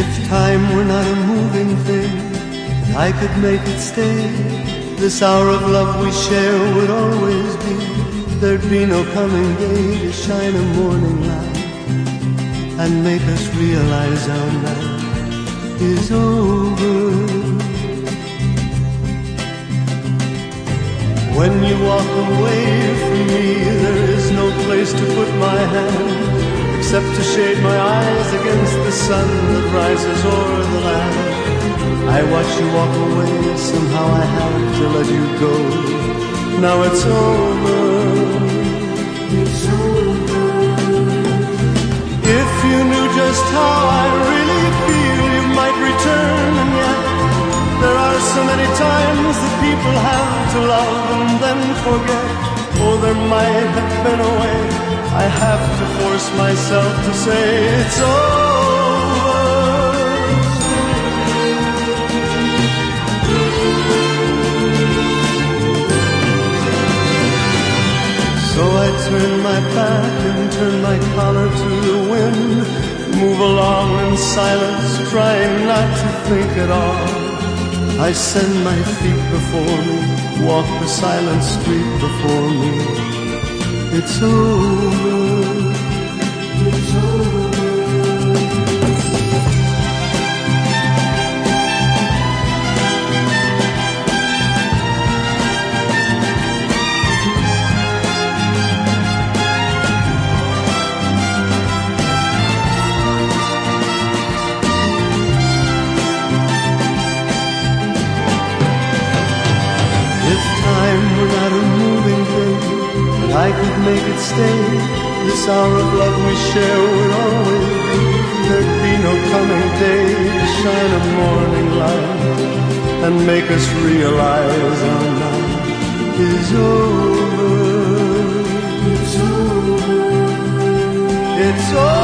If time were not a moving thing, and I could make it stay. This hour of love we share would always be. There'd be no coming day to shine a morning light and make us realize our night is over. When you walk away from me, there shade my eyes against the sun that rises o'er the land. I watch you walk away, somehow I have to let you go. Now it's over. It's over. If you knew just how I really feel, you might return, and yet there are so many times that people have to love and then forget. Oh, there might have been a way. I have to force myself to say it's over. So I turn my back and turn my collar to the wind. Move along in silence, trying not to think at all. I send my feet before me, walk the silent street before me. It's over. It's over. If time were not a moving thing, and I could make it stay. This hour of love we share will always. There'd be no coming day to shine a morning light and make us realize our night is over. It's over. It's over.